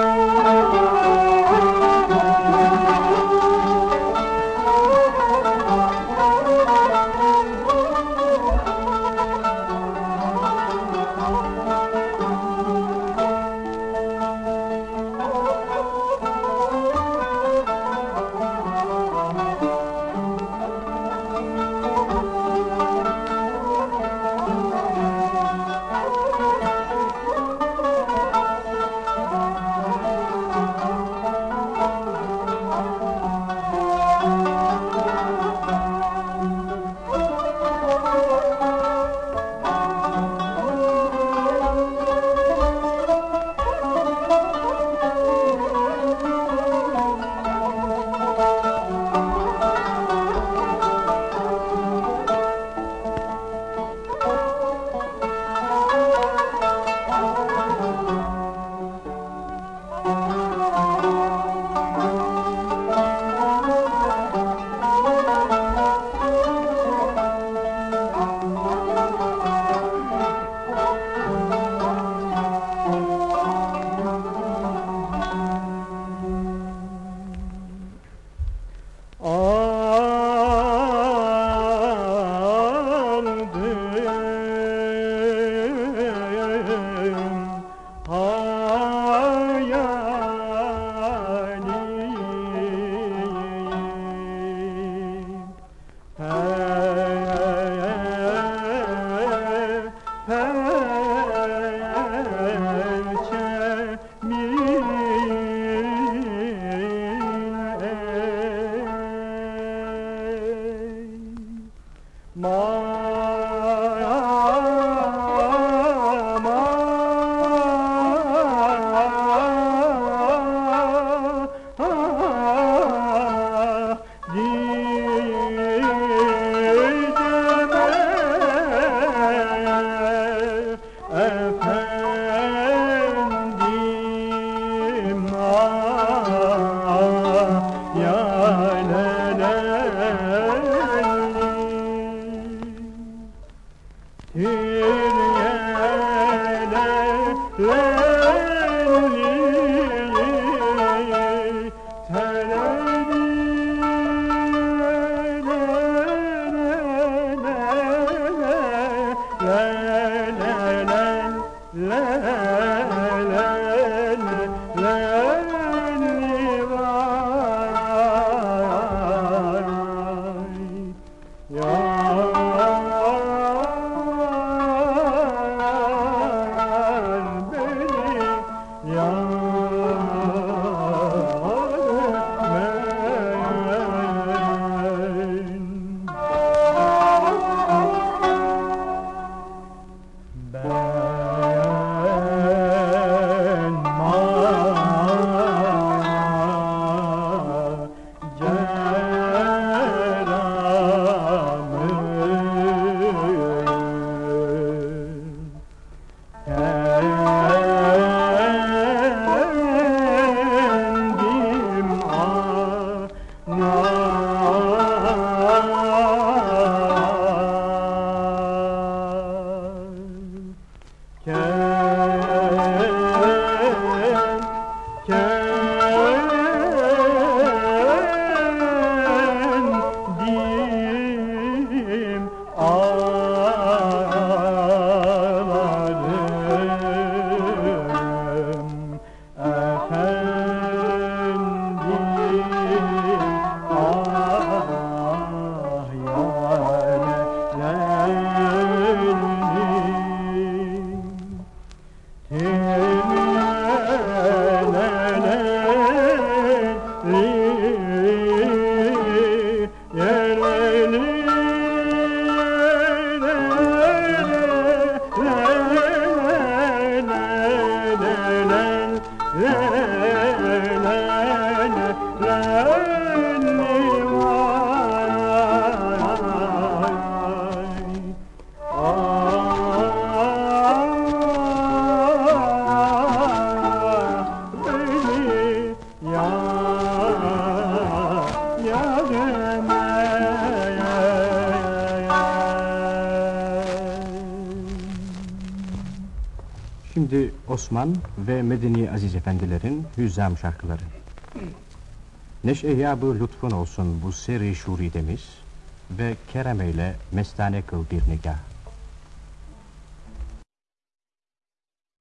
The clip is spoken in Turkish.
Oh. Hayalim Efendim Let Şimdi Osman ve Medeni Aziz Efendilerin Hüzzam şarkıları. Neş'e-yâbı lütfun olsun bu seri şuridemiz ve kerem eyle mestane kıl bir nigah.